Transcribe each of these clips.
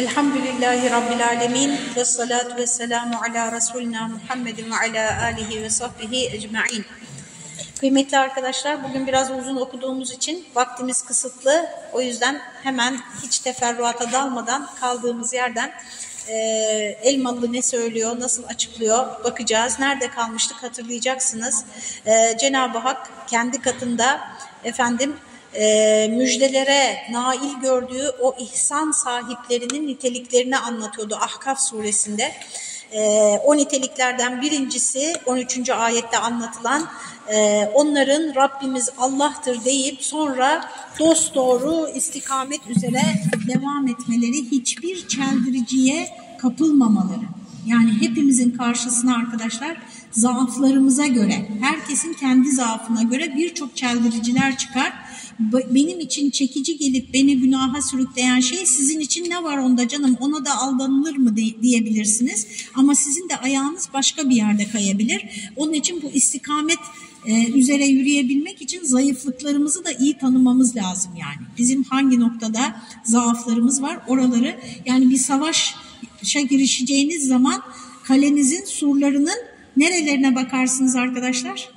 Elhamdülillahi Rabbil Alemin ve salatu ve selamu ala Resulina Muhammedin ve ala alihi ve sahbihi ecma'in. Kıymetli arkadaşlar bugün biraz uzun okuduğumuz için vaktimiz kısıtlı. O yüzden hemen hiç teferruata dalmadan kaldığımız yerden e, Elmalı ne söylüyor, nasıl açıklıyor bakacağız. Nerede kalmıştık hatırlayacaksınız. E, Cenab-ı Hak kendi katında efendim e, müjdelere nail gördüğü o ihsan sahiplerinin niteliklerini anlatıyordu Ahkaf suresinde. E, o niteliklerden birincisi 13. ayette anlatılan e, onların Rabbimiz Allah'tır deyip sonra dost doğru istikamet üzere devam etmeleri hiçbir çeldiriciye kapılmamaları. Yani hepimizin karşısına arkadaşlar zaaflarımıza göre, herkesin kendi zaafına göre birçok çeldiriciler çıkar. Benim için çekici gelip beni günaha sürükleyen şey sizin için ne var onda canım ona da aldanılır mı diyebilirsiniz. Ama sizin de ayağınız başka bir yerde kayabilir. Onun için bu istikamet e, üzere yürüyebilmek için zayıflıklarımızı da iyi tanımamız lazım yani. Bizim hangi noktada zaaflarımız var oraları yani bir savaşa girişeceğiniz zaman kalenizin surlarının nerelerine bakarsınız arkadaşlar?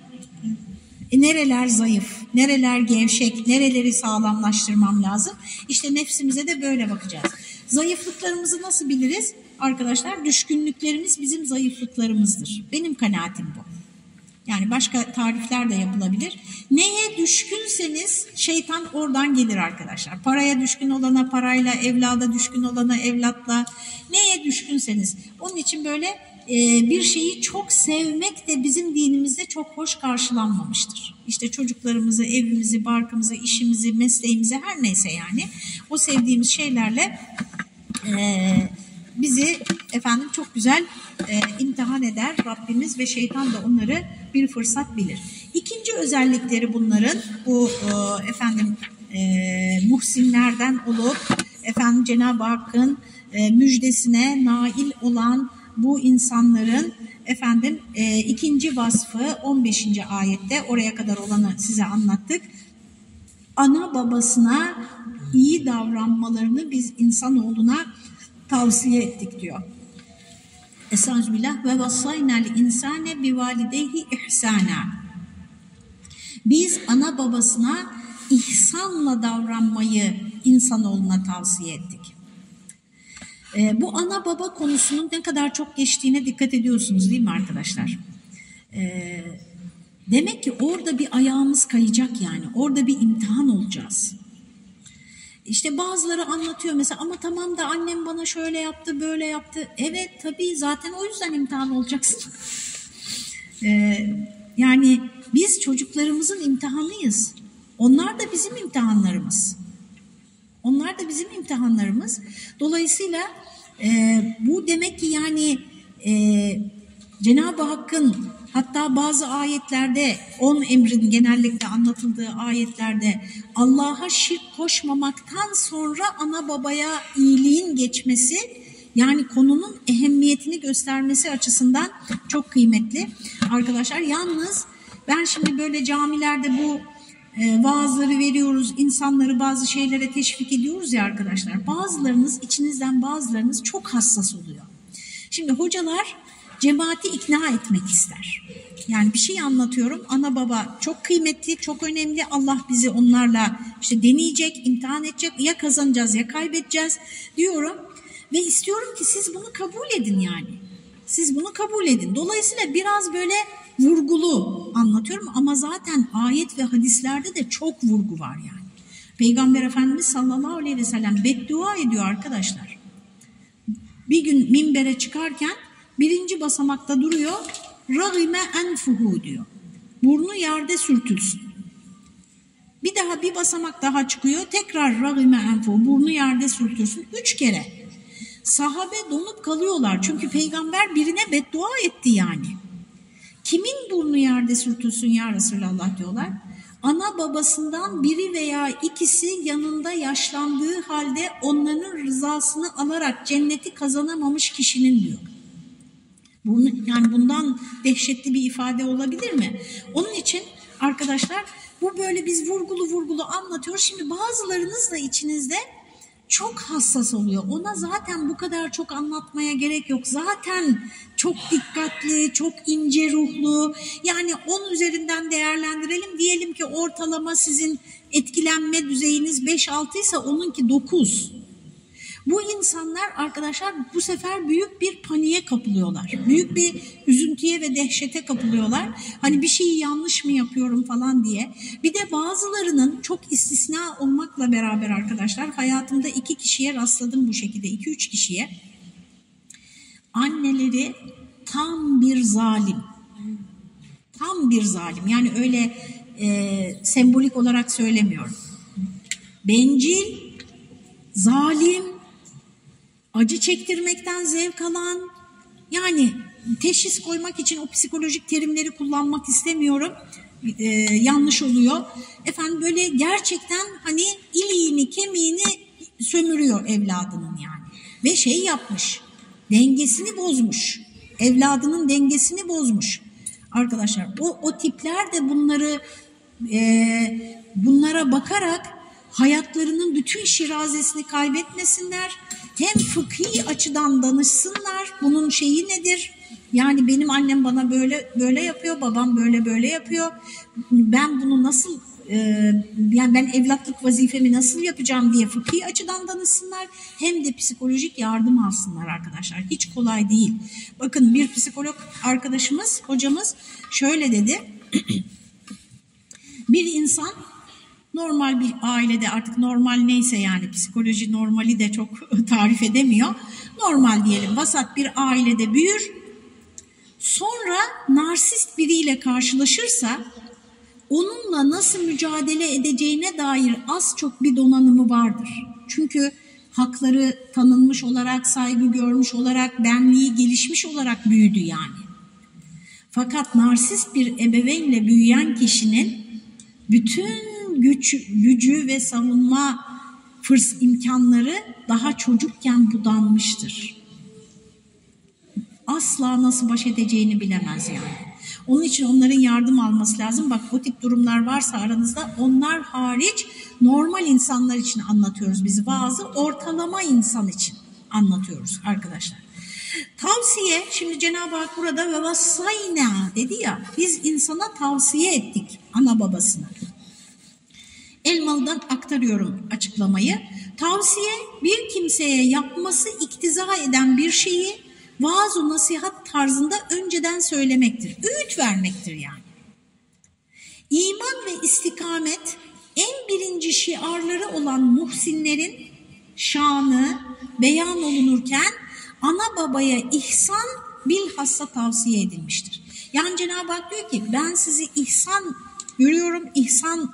E, nereler zayıf, nereler gevşek, nereleri sağlamlaştırmam lazım? İşte nefsimize de böyle bakacağız. Zayıflıklarımızı nasıl biliriz? Arkadaşlar düşkünlüklerimiz bizim zayıflıklarımızdır. Benim kanaatim bu. Yani başka tarifler de yapılabilir. Neye düşkünseniz şeytan oradan gelir arkadaşlar. Paraya düşkün olana parayla, evlada düşkün olana evlatla. Neye düşkünseniz. Onun için böyle e, bir şeyi çok sevmek de bizim dinimizde çok hoş karşılanmamıştır. İşte çocuklarımızı, evimizi, barkımızı, işimizi, mesleğimizi her neyse yani o sevdiğimiz şeylerle e, bizi efendim çok güzel e, imtihan eder Rabbimiz ve şeytan da onları bir fırsat bilir. İkinci özellikleri bunların bu e, efendim e, muhsinlerden olup efendim Cenab-ı Hakk'ın e, müjdesine nail olan bu insanların efendim e, ikinci vasfı 15. ayette oraya kadar olanı size anlattık. Ana babasına iyi davranmalarını biz insanoğluna tavsiye ettik diyor. Estağfirullah ve vassaynal insane bi valideyhi ihsana. Biz ana babasına ihsanla davranmayı insanoğluna tavsiye ettik. E, bu ana baba konusunun ne kadar çok geçtiğine dikkat ediyorsunuz değil mi arkadaşlar? E, demek ki orada bir ayağımız kayacak yani. Orada bir imtihan olacağız. İşte bazıları anlatıyor mesela ama tamam da annem bana şöyle yaptı böyle yaptı. Evet tabii zaten o yüzden imtihan olacaksın. Ee, yani biz çocuklarımızın imtihanıyız. Onlar da bizim imtihanlarımız. Onlar da bizim imtihanlarımız. Dolayısıyla e, bu demek ki yani e, Cenab-ı Hakk'ın hatta bazı ayetlerde on emrin genellikle anlatıldığı ayetlerde Allah'a şirk koşmamaktan sonra ana babaya iyiliğin geçmesi yani konunun ehemmiyetini göstermesi açısından çok kıymetli arkadaşlar. Yalnız ben şimdi böyle camilerde bu e, vaazları veriyoruz, insanları bazı şeylere teşvik ediyoruz ya arkadaşlar. Bazılarınız, içinizden bazılarınız çok hassas oluyor. Şimdi hocalar cemaati ikna etmek ister. Yani bir şey anlatıyorum. Ana baba çok kıymetli, çok önemli. Allah bizi onlarla işte deneyecek, imtihan edecek. Ya kazanacağız ya kaybedeceğiz diyorum. Ve istiyorum ki siz bunu kabul edin yani. Siz bunu kabul edin. Dolayısıyla biraz böyle vurgulu anlatıyorum ama zaten ayet ve hadislerde de çok vurgu var yani. Peygamber Efendimiz sallallahu aleyhi ve sellem beddua ediyor arkadaşlar. Bir gün minbere çıkarken birinci basamakta duruyor. Ragime enfuhu diyor. Burnu yerde sürtülsün. Bir daha bir basamak daha çıkıyor. Tekrar ragime enfuhu. Burnu yerde sürtülsün. Üç kere. Sahabe donup kalıyorlar. Çünkü peygamber birine beddua etti yani. Kimin burnu yerde sürtülsün ya Resulallah diyorlar. Ana babasından biri veya ikisi yanında yaşlandığı halde onların rızasını alarak cenneti kazanamamış kişinin diyor. Bunu, yani bundan dehşetli bir ifade olabilir mi? Onun için arkadaşlar bu böyle biz vurgulu vurgulu anlatıyoruz. Şimdi bazılarınız da içinizde çok hassas oluyor. Ona zaten bu kadar çok anlatmaya gerek yok. Zaten çok dikkatli, çok ince ruhlu. Yani 10 üzerinden değerlendirelim. Diyelim ki ortalama sizin etkilenme düzeyiniz 5-6 ise onunki 9. Bu insanlar arkadaşlar bu sefer büyük bir paniğe kapılıyorlar. Büyük bir üzüntüye ve dehşete kapılıyorlar. Hani bir şeyi yanlış mı yapıyorum falan diye. Bir de bazılarının çok istisna olmakla beraber arkadaşlar hayatımda iki kişiye rastladım bu şekilde. iki üç kişiye. Anneleri tam bir zalim. Tam bir zalim. Yani öyle e, sembolik olarak söylemiyorum. Bencil, zalim, acı çektirmekten zevk alan, yani teşhis koymak için o psikolojik terimleri kullanmak istemiyorum. Ee, yanlış oluyor. Efendim böyle gerçekten hani iliğini, kemiğini sömürüyor evladının yani. Ve şey yapmış, dengesini bozmuş. Evladının dengesini bozmuş. Arkadaşlar o, o tipler de bunları e, bunlara bakarak hayatlarının bütün şirazesini kaybetmesinler. Hem fıkhi açıdan danışsınlar. Bunun şeyi nedir? Yani benim annem bana böyle böyle yapıyor, babam böyle böyle yapıyor. Ben bunu nasıl e, yani ben evlatlık vazifemi nasıl yapacağım diye fıkhi açıdan danışsınlar. Hem de psikolojik yardım alsınlar arkadaşlar. Hiç kolay değil. Bakın bir psikolog arkadaşımız, hocamız şöyle dedi. bir insan normal bir ailede artık normal neyse yani psikoloji normali de çok tarif edemiyor. Normal diyelim vasat bir ailede büyür. Sonra narsist biriyle karşılaşırsa onunla nasıl mücadele edeceğine dair az çok bir donanımı vardır. Çünkü hakları tanınmış olarak, saygı görmüş olarak, benliği gelişmiş olarak büyüdü yani. Fakat narsist bir ebeveynle büyüyen kişinin bütün güç, gücü ve savunma fırs imkanları daha çocukken budanmıştır. Asla nasıl baş edeceğini bilemez yani. Onun için onların yardım alması lazım. Bak o tip durumlar varsa aranızda onlar hariç normal insanlar için anlatıyoruz biz. Bazı ortalama insan için anlatıyoruz arkadaşlar. Tavsiye, şimdi Cenab-ı Hak burada ve vassayna dedi ya, biz insana tavsiye ettik ana babasına. Elmalı'dan aktarıyorum açıklamayı. Tavsiye bir kimseye yapması iktiza eden bir şeyi vaaz nasihat tarzında önceden söylemektir. Öğüt vermektir yani. İman ve istikamet en birinci şiarları olan muhsinlerin şanı beyan olunurken ana babaya ihsan bilhassa tavsiye edilmiştir. Yani Cenab-ı Hak diyor ki ben sizi ihsan görüyorum, ihsan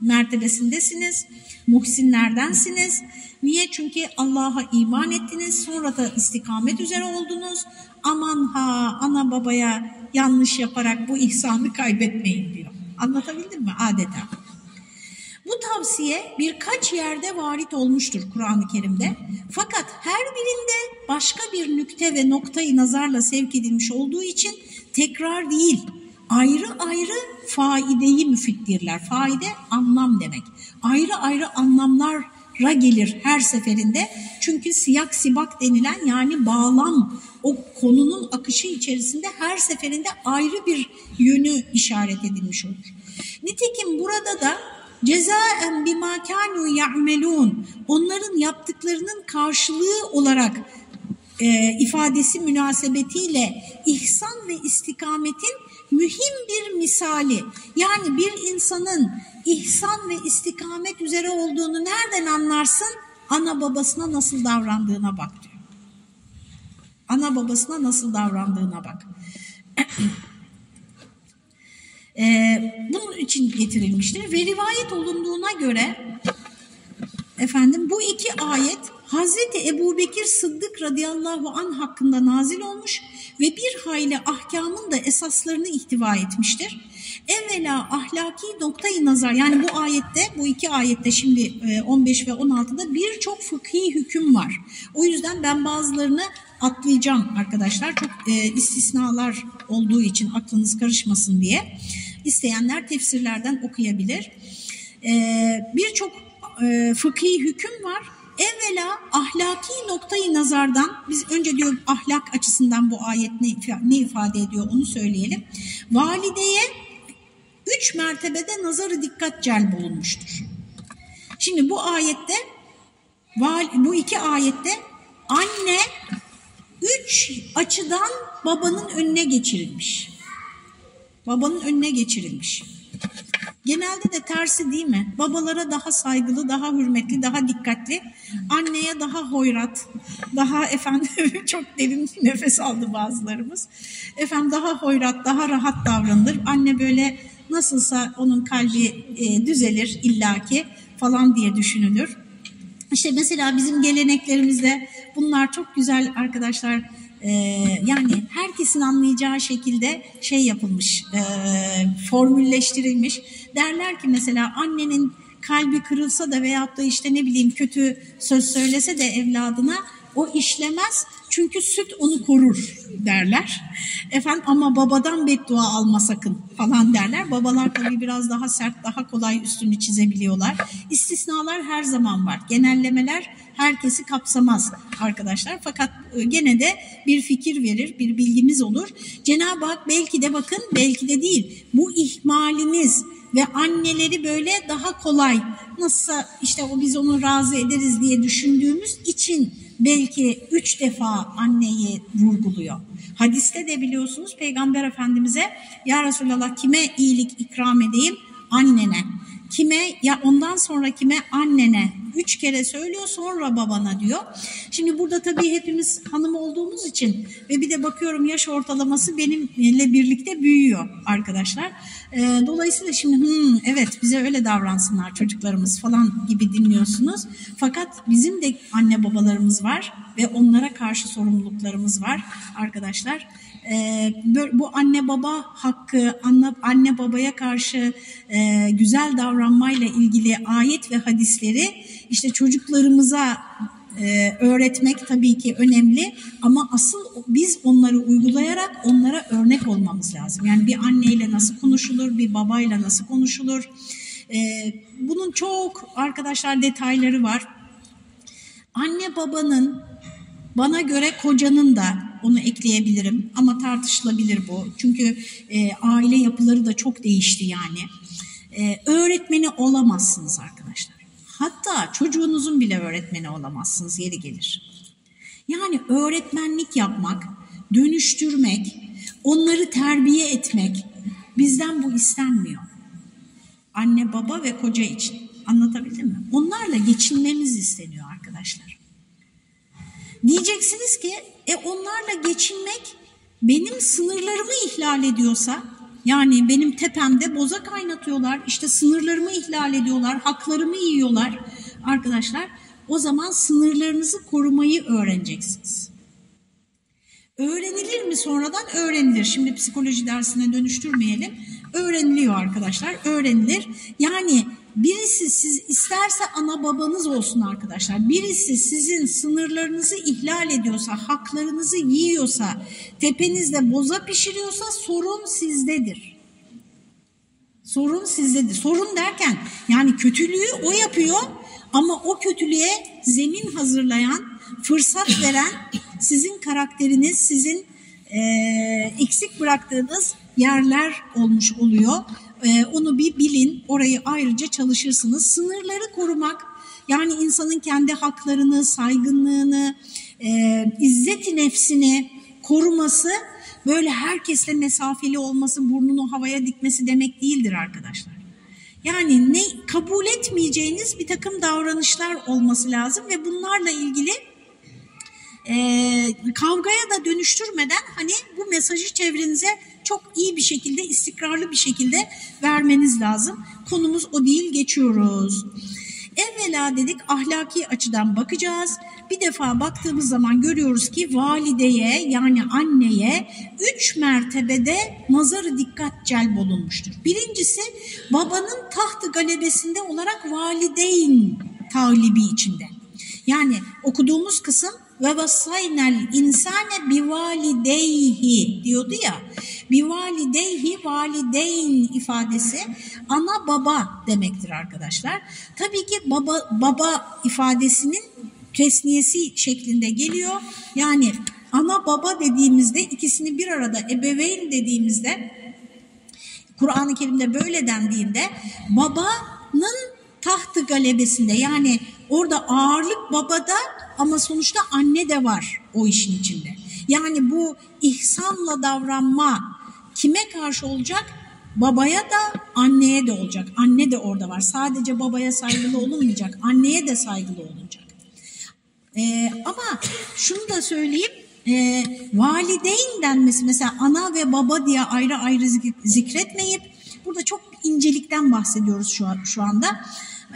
mertebesindesiniz, muhsinlerdensiniz. Niye? Çünkü Allah'a iman ettiniz, sonra da istikamet üzere oldunuz. Aman ha ana babaya yanlış yaparak bu ihsanı kaybetmeyin diyor. Anlatabildim mi? Adeta. Bu tavsiye birkaç yerde varit olmuştur Kur'an-ı Kerim'de. Fakat her birinde başka bir nükte ve noktayı nazarla sevk edilmiş olduğu için tekrar değil, ayrı ayrı faideyi müfittirler. Faide anlam demek. Ayrı ayrı anlamlara gelir her seferinde. Çünkü siyak sibak denilen yani bağlam o konunun akışı içerisinde her seferinde ayrı bir yönü işaret edilmiş olur. Nitekim burada da cezaen bima kanu ya'melun onların yaptıklarının karşılığı olarak e, ifadesi münasebetiyle ihsan ve istikametin mühim bir misali. Yani bir insanın ihsan ve istikamet üzere olduğunu nereden anlarsın? Ana babasına nasıl davrandığına bak diyor. Ana babasına nasıl davrandığına bak. ee, bunun için getirilmiştir. Ve rivayet olunduğuna göre efendim bu iki ayet Hazreti Ebu Bekir Sıddık radıyallahu an hakkında nazil olmuş ve bir hayli ahkamın da esaslarını ihtiva etmiştir. Evvela ahlaki noktayı nazar yani bu ayette bu iki ayette şimdi 15 e, ve 16'da birçok fıkhi hüküm var. O yüzden ben bazılarını atlayacağım arkadaşlar çok e, istisnalar olduğu için aklınız karışmasın diye. İsteyenler tefsirlerden okuyabilir. E, birçok fıkhi hüküm var evvela ahlaki noktayı nazardan biz önce diyor ahlak açısından bu ayet ne, ne ifade ediyor onu söyleyelim. Valideye üç mertebede nazarı dikkat celb olunmuştur. Şimdi bu ayette bu iki ayette anne üç açıdan babanın önüne geçirilmiş. Babanın önüne geçirilmiş. Genelde de tersi değil mi? Babalara daha saygılı, daha hürmetli, daha dikkatli. Anneye daha hoyrat, daha efendim çok derin nefes aldı bazılarımız. Efendim daha hoyrat, daha rahat davranılır. Anne böyle nasılsa onun kalbi e, düzelir illaki falan diye düşünülür. İşte mesela bizim geleneklerimizde bunlar çok güzel arkadaşlar e, yani herkesin anlayacağı şekilde şey yapılmış, e, formülleştirilmiş. Derler ki mesela annenin kalbi kırılsa da veyahut da işte ne bileyim kötü söz söylese de evladına o işlemez çünkü süt onu korur derler. Efendim ama babadan beddua alma sakın falan derler. Babalar tabii biraz daha sert, daha kolay üstünü çizebiliyorlar. İstisnalar her zaman var. Genellemeler herkesi kapsamaz arkadaşlar. Fakat e, gene de bir fikir verir, bir bilgimiz olur. Cenab-ı Hak belki de bakın, belki de değil. Bu ihmaliniz ve anneleri böyle daha kolay nasılsa işte o biz onu razı ederiz diye düşündüğümüz için belki üç defa anneyi vurguluyor. Hadiste de biliyorsunuz Peygamber Efendimiz'e ya Resulallah kime iyilik ikram edeyim? Annene. Kime ya ondan sonra kime annene üç kere söylüyor sonra babana diyor. Şimdi burada tabii hepimiz hanım olduğumuz için ve bir de bakıyorum yaş ortalaması benimle birlikte büyüyor arkadaşlar. E, dolayısıyla şimdi hmm, evet bize öyle davransınlar çocuklarımız falan gibi dinliyorsunuz. Fakat bizim de anne babalarımız var ve onlara karşı sorumluluklarımız var arkadaşlar. Ee, bu anne baba hakkı, anne, anne babaya karşı e, güzel davranmayla ilgili ayet ve hadisleri işte çocuklarımıza e, öğretmek tabii ki önemli ama asıl biz onları uygulayarak onlara örnek olmamız lazım. Yani bir anneyle nasıl konuşulur, bir babayla nasıl konuşulur. E, bunun çok arkadaşlar detayları var. Anne babanın bana göre kocanın da onu ekleyebilirim ama tartışılabilir bu. Çünkü e, aile yapıları da çok değişti yani. E, öğretmeni olamazsınız arkadaşlar. Hatta çocuğunuzun bile öğretmeni olamazsınız yeri gelir. Yani öğretmenlik yapmak, dönüştürmek, onları terbiye etmek bizden bu istenmiyor. Anne, baba ve koca için. Anlatabildim mi? Onlarla geçinmemiz isteniyor. Diyeceksiniz ki e onlarla geçinmek benim sınırlarımı ihlal ediyorsa yani benim tepemde boza kaynatıyorlar işte sınırlarımı ihlal ediyorlar haklarımı yiyorlar arkadaşlar o zaman sınırlarınızı korumayı öğreneceksiniz. Öğrenilir mi sonradan? Öğrenilir. Şimdi psikoloji dersine dönüştürmeyelim. Öğreniliyor arkadaşlar. Öğrenilir. Yani Birisi siz isterse ana babanız olsun arkadaşlar. Birisi sizin sınırlarınızı ihlal ediyorsa, haklarınızı yiyorsa, tepenizde boza pişiriyorsa sorun sizdedir. Sorun sizdedir. Sorun derken yani kötülüğü o yapıyor ama o kötülüğe zemin hazırlayan, fırsat veren sizin karakteriniz, sizin e, eksik bıraktığınız yerler olmuş oluyor. E, onu bir bilin, orayı ayrıca çalışırsınız. Sınırları korumak, yani insanın kendi haklarını, saygınlığını, e, izzeti nefsini koruması böyle herkesle mesafeli olması, burnunu havaya dikmesi demek değildir arkadaşlar. Yani ne kabul etmeyeceğiniz bir takım davranışlar olması lazım ve bunlarla ilgili e, kavgaya da dönüştürmeden hani bu mesajı çevrenize çok iyi bir şekilde, istikrarlı bir şekilde vermeniz lazım. Konumuz o değil, geçiyoruz. Evvela dedik ahlaki açıdan bakacağız. Bir defa baktığımız zaman görüyoruz ki valideye yani anneye üç mertebede nazarı dikkat celb olunmuştur. Birincisi babanın tahtı galebesinde olarak valideyn talibi içinde. Yani okuduğumuz kısım ve vasaynel insane bivalideyhi diyordu ya. Bivalideyhi valideyn ifadesi ana baba demektir arkadaşlar. Tabii ki baba baba ifadesinin tesniyesi şeklinde geliyor. Yani ana baba dediğimizde ikisini bir arada ebeveyn dediğimizde Kur'an-ı Kerim'de böyle dendiğinde babanın tahtı galebesinde yani orada ağırlık babada ama sonuçta anne de var o işin içinde. Yani bu ihsanla davranma kime karşı olacak? Babaya da anneye de olacak. Anne de orada var. Sadece babaya saygılı olunmayacak. Anneye de saygılı olunacak. Ee, ama şunu da söyleyeyim. E, valideyn denmesi mesela ana ve baba diye ayrı ayrı zikretmeyip burada çok incelikten bahsediyoruz şu, an, şu anda.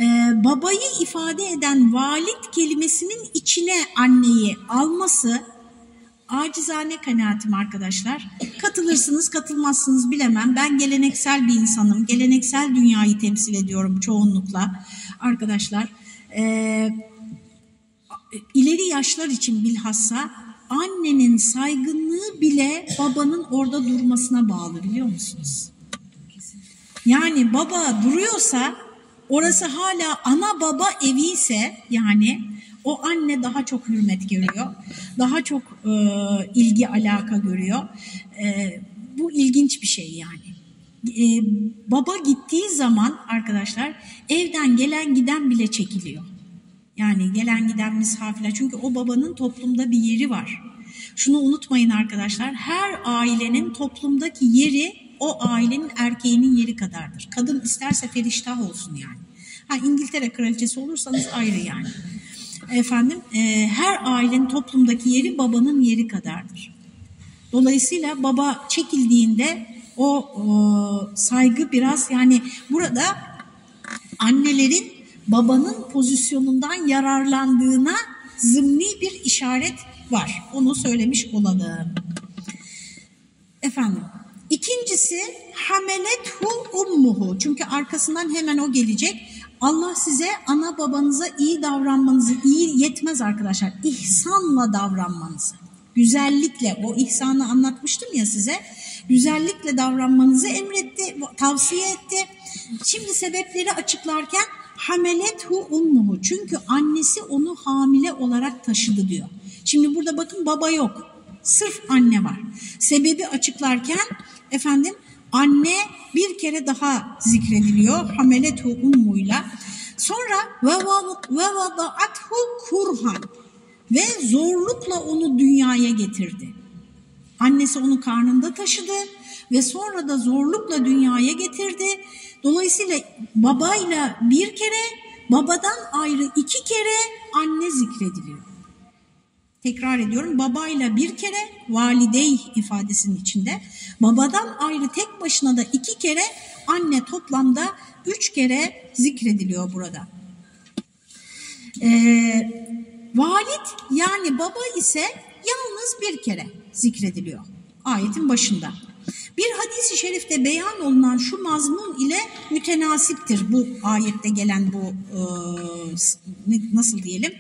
Ee, babayı ifade eden valid kelimesinin içine anneyi alması acizane kanaatim arkadaşlar. Katılırsınız katılmazsınız bilemem. Ben geleneksel bir insanım. Geleneksel dünyayı temsil ediyorum çoğunlukla arkadaşlar. Ee, ileri yaşlar için bilhassa annenin saygınlığı bile babanın orada durmasına bağlı biliyor musunuz? Yani baba duruyorsa orası hala ana baba evi ise yani o anne daha çok hürmet görüyor. Daha çok e, ilgi alaka görüyor. E, bu ilginç bir şey yani. E, baba gittiği zaman arkadaşlar evden gelen giden bile çekiliyor. Yani gelen giden misafirler. Çünkü o babanın toplumda bir yeri var. Şunu unutmayın arkadaşlar. Her ailenin toplumdaki yeri o ailenin erkeğinin yeri kadardır. Kadın isterse feriştah olsun yani. Ha İngiltere kraliçesi olursanız ayrı yani. Efendim e, her ailenin toplumdaki yeri babanın yeri kadardır. Dolayısıyla baba çekildiğinde o, o saygı biraz yani burada annelerin babanın pozisyonundan yararlandığına zımni bir işaret var. Onu söylemiş olalım. Efendim ikincisi hamelethu ummuhu çünkü arkasından hemen o gelecek. Allah size ana babanıza iyi davranmanızı, iyi yetmez arkadaşlar, ihsanla davranmanızı, güzellikle, o ihsanı anlatmıştım ya size, güzellikle davranmanızı emretti, tavsiye etti. Şimdi sebepleri açıklarken hamelethu ummuhu çünkü annesi onu hamile olarak taşıdı diyor. Şimdi burada bakın baba yok, sırf anne var. Sebebi açıklarken efendim Anne bir kere daha zikrediliyor hameletu ummuyla. Sonra ve vadaathu kurhan ve zorlukla onu dünyaya getirdi. Annesi onu karnında taşıdı ve sonra da zorlukla dünyaya getirdi. Dolayısıyla babayla bir kere, babadan ayrı iki kere anne zikrediliyor. Tekrar ediyorum babayla bir kere validey ifadesinin içinde. Babadan ayrı tek başına da iki kere anne toplamda üç kere zikrediliyor burada. Ee, valid yani baba ise yalnız bir kere zikrediliyor ayetin başında. Bir hadisi şerifte beyan olunan şu mazmun ile mütenasiptir bu ayette gelen bu e, nasıl diyelim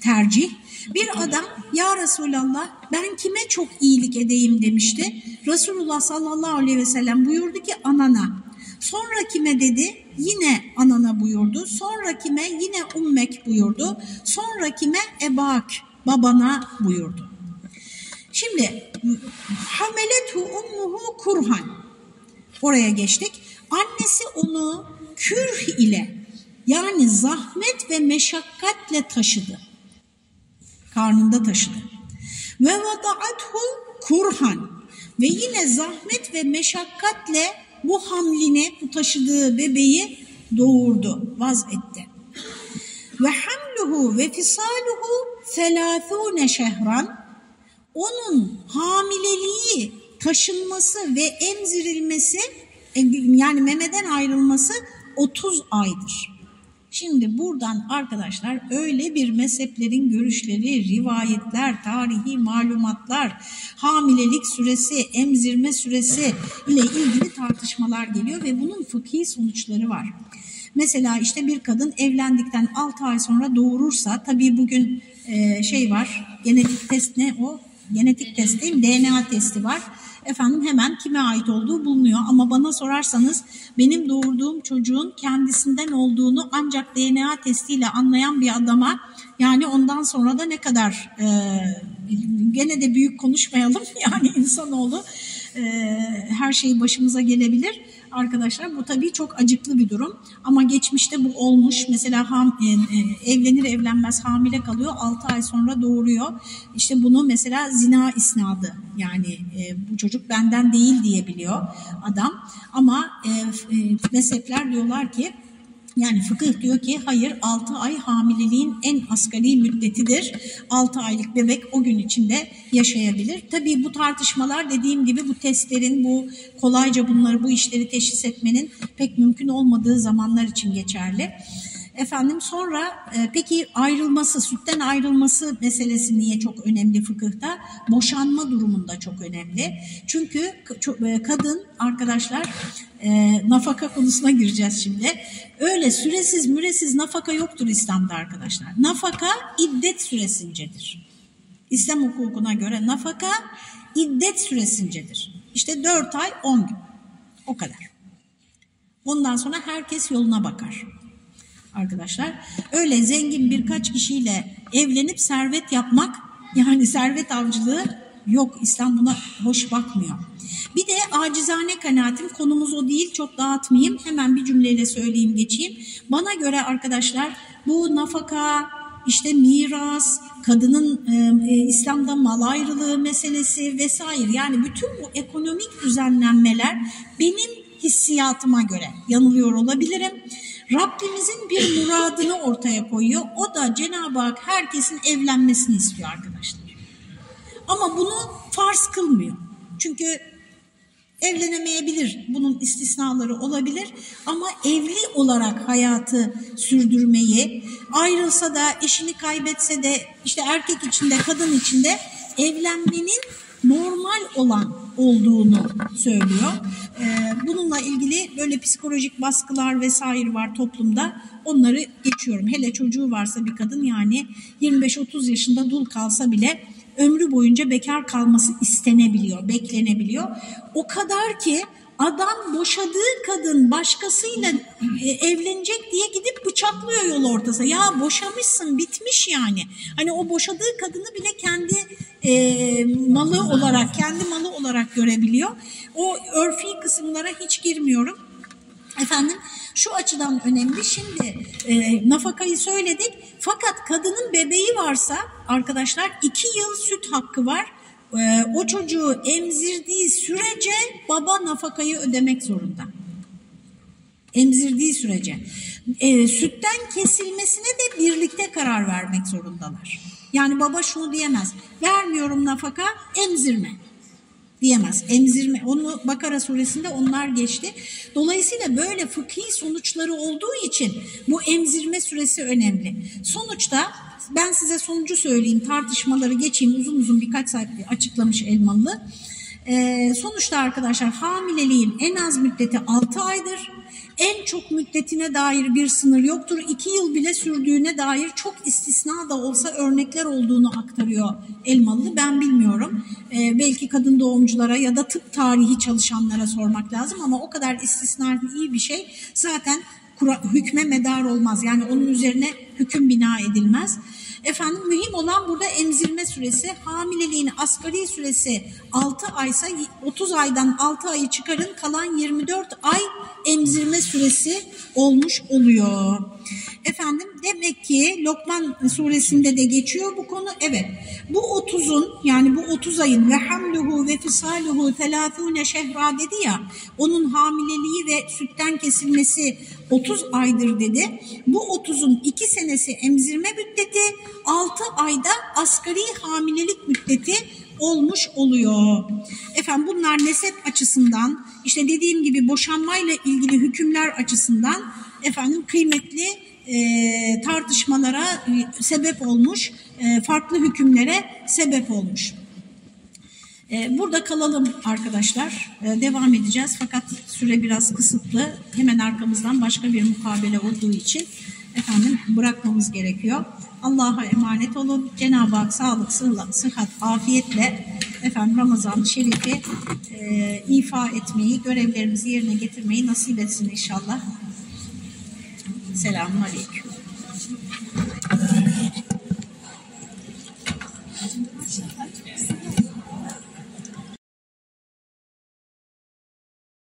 tercih. Bir adam ya Resulallah ben kime çok iyilik edeyim demişti. Resulullah sallallahu aleyhi ve sellem buyurdu ki anana. Sonra kime dedi? Yine anana buyurdu. Sonra kime? Yine ummek buyurdu. Sonra kime? Ebak babana buyurdu. Şimdi hamelethu ummuhu kurhan. Oraya geçtik. Annesi onu kürh ile yani zahmet ve meşakkatle taşıdı karnında taşıdı. Ve vada'athu kurhan ve yine zahmet ve meşakkatle bu hamline, bu taşıdığı bebeği doğurdu, vaz etti. Ve hamluhu ve fisaluhu selâthûne şehran onun hamileliği, taşınması ve emzirilmesi yani memeden ayrılması 30 aydır. Şimdi buradan arkadaşlar öyle bir mezheplerin görüşleri, rivayetler, tarihi malumatlar, hamilelik süresi, emzirme süresi ile ilgili tartışmalar geliyor ve bunun fıkhi sonuçları var. Mesela işte bir kadın evlendikten 6 ay sonra doğurursa tabii bugün e, şey var genetik test ne o genetik test değil mi? DNA testi var. Efendim hemen kime ait olduğu bulunuyor. Ama bana sorarsanız benim doğurduğum çocuğun kendisinden olduğunu ancak DNA testiyle anlayan bir adama yani ondan sonra da ne kadar e, gene de büyük konuşmayalım yani insanoğlu e, her şeyi başımıza gelebilir arkadaşlar. Bu tabii çok acıklı bir durum ama geçmişte bu olmuş. Mesela ham, e, e, evlenir evlenmez hamile kalıyor 6 ay sonra doğuruyor. İşte bunu mesela zina isnadı yani e, bu çocuk benden değil diyebiliyor adam. Ama e, e, mezhepler diyorlar ki yani fıkıh diyor ki hayır 6 ay hamileliğin en asgari müddetidir. 6 aylık bebek o gün içinde yaşayabilir. Tabii bu tartışmalar dediğim gibi bu testlerin bu kolayca bunları bu işleri teşhis etmenin pek mümkün olmadığı zamanlar için geçerli. Efendim sonra e, peki ayrılması, sütten ayrılması meselesi niye çok önemli fıkıhta? Boşanma durumunda çok önemli. Çünkü e, kadın arkadaşlar e, nafaka konusuna gireceğiz şimdi. Öyle süresiz müresiz nafaka yoktur İslam'da arkadaşlar. Nafaka iddet süresincedir. İslam hukukuna göre nafaka iddet süresincedir. İşte 4 ay 10 gün. O kadar. Ondan sonra herkes yoluna bakar arkadaşlar. Öyle zengin birkaç kişiyle evlenip servet yapmak yani servet avcılığı yok. İslam buna hoş bakmıyor. Bir de acizane kanaatim konumuz o değil çok dağıtmayayım hemen bir cümleyle söyleyeyim geçeyim. Bana göre arkadaşlar bu nafaka işte miras, kadının e, e, İslam'da mal ayrılığı meselesi vesaire yani bütün bu ekonomik düzenlenmeler benim hissiyatıma göre yanılıyor olabilirim. Rabbimizin bir muradını ortaya koyuyor. O da Cenab-ı Hak herkesin evlenmesini istiyor arkadaşlar. Ama bunu farz kılmıyor. Çünkü evlenemeyebilir. Bunun istisnaları olabilir. Ama evli olarak hayatı sürdürmeyi, ayrılsa da, eşini kaybetse de, işte erkek içinde, kadın içinde evlenmenin normal olan olduğunu söylüyor. Ee, bununla ilgili böyle psikolojik baskılar vesaire var toplumda. Onları geçiyorum. Hele çocuğu varsa bir kadın yani 25-30 yaşında dul kalsa bile ömrü boyunca bekar kalması istenebiliyor, beklenebiliyor. O kadar ki adam boşadığı kadın başkasıyla e, evlenecek diye gidip bıçaklıyor yol ortası. Ya boşamışsın bitmiş yani. Hani o boşadığı kadını bile kendi e, malı olarak, kendi malı olarak görebiliyor. O örfi kısımlara hiç girmiyorum. Efendim şu açıdan önemli. Şimdi e, nafakayı söyledik. Fakat kadının bebeği varsa arkadaşlar iki yıl süt hakkı var. E, o çocuğu emzirdiği sürece baba nafakayı ödemek zorunda. Emzirdiği sürece. E, sütten kesilmesine de birlikte karar vermek zorundalar. Yani baba şunu diyemez. Vermiyorum nafaka, emzirme diyemez. Emzirme, onu Bakara suresinde onlar geçti. Dolayısıyla böyle fıkhi sonuçları olduğu için bu emzirme süresi önemli. Sonuçta ben size sonucu söyleyeyim, tartışmaları geçeyim, uzun uzun birkaç sayfa açıklamış Elmalı. Ee, sonuçta arkadaşlar hamileliğin en az müddeti 6 aydır en çok müddetine dair bir sınır yoktur. İki yıl bile sürdüğüne dair çok istisna da olsa örnekler olduğunu aktarıyor Elmalı. Ben bilmiyorum. Ee, belki kadın doğumculara ya da tıp tarihi çalışanlara sormak lazım ama o kadar istisna iyi bir şey zaten hükme medar olmaz. Yani onun üzerine hüküm bina edilmez. Efendim mühim olan burada emzirme süresi. Hamileliğin asgari süresi 6 aysa 30 aydan 6 ayı çıkarın kalan 24 ay emzirme süresi olmuş oluyor. Efendim demek ki Lokman suresinde de geçiyor bu konu. Evet bu 30'un yani bu 30 ayın ve hamluhu ve fisaluhu telafune şehra dedi ya onun hamileliği ve sütten kesilmesi 30 aydır dedi. Bu 30'un 2 senesi emzirme müddeti 6 ayda asgari hamilelik müddeti olmuş oluyor. Efendim bunlar nesep açısından işte dediğim gibi boşanmayla ilgili hükümler açısından efendim kıymetli e, tartışmalara e, sebep olmuş, e, farklı hükümlere sebep olmuş. E, burada kalalım arkadaşlar. E, devam edeceğiz fakat süre biraz kısıtlı. Hemen arkamızdan başka bir mukabele olduğu için efendim bırakmamız gerekiyor. Allah'a emanet olun. Cenab-ı Hak sağlık, sıhhat, sıhhat afiyetle efendim Ramazan-ı Şerif'i e, ifa etmeyi, görevlerimizi yerine getirmeyi nasip etsin inşallah. Selamun Aleyküm.